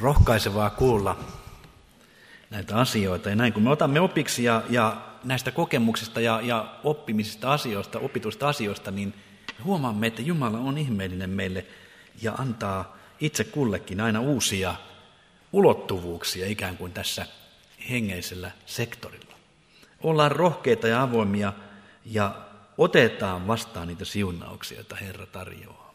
rohkaisevaa kuulla näitä asioita. Ja näin kun me otamme opiksi ja, ja näistä kokemuksista ja, ja oppimisista asioista, opituista asioista, niin huomaamme, että Jumala on ihmeellinen meille ja antaa itse kullekin aina uusia ulottuvuuksia ikään kuin tässä hengeisellä sektorilla. Ollaan rohkeita ja avoimia ja otetaan vastaan niitä siunauksia, joita Herra tarjoaa.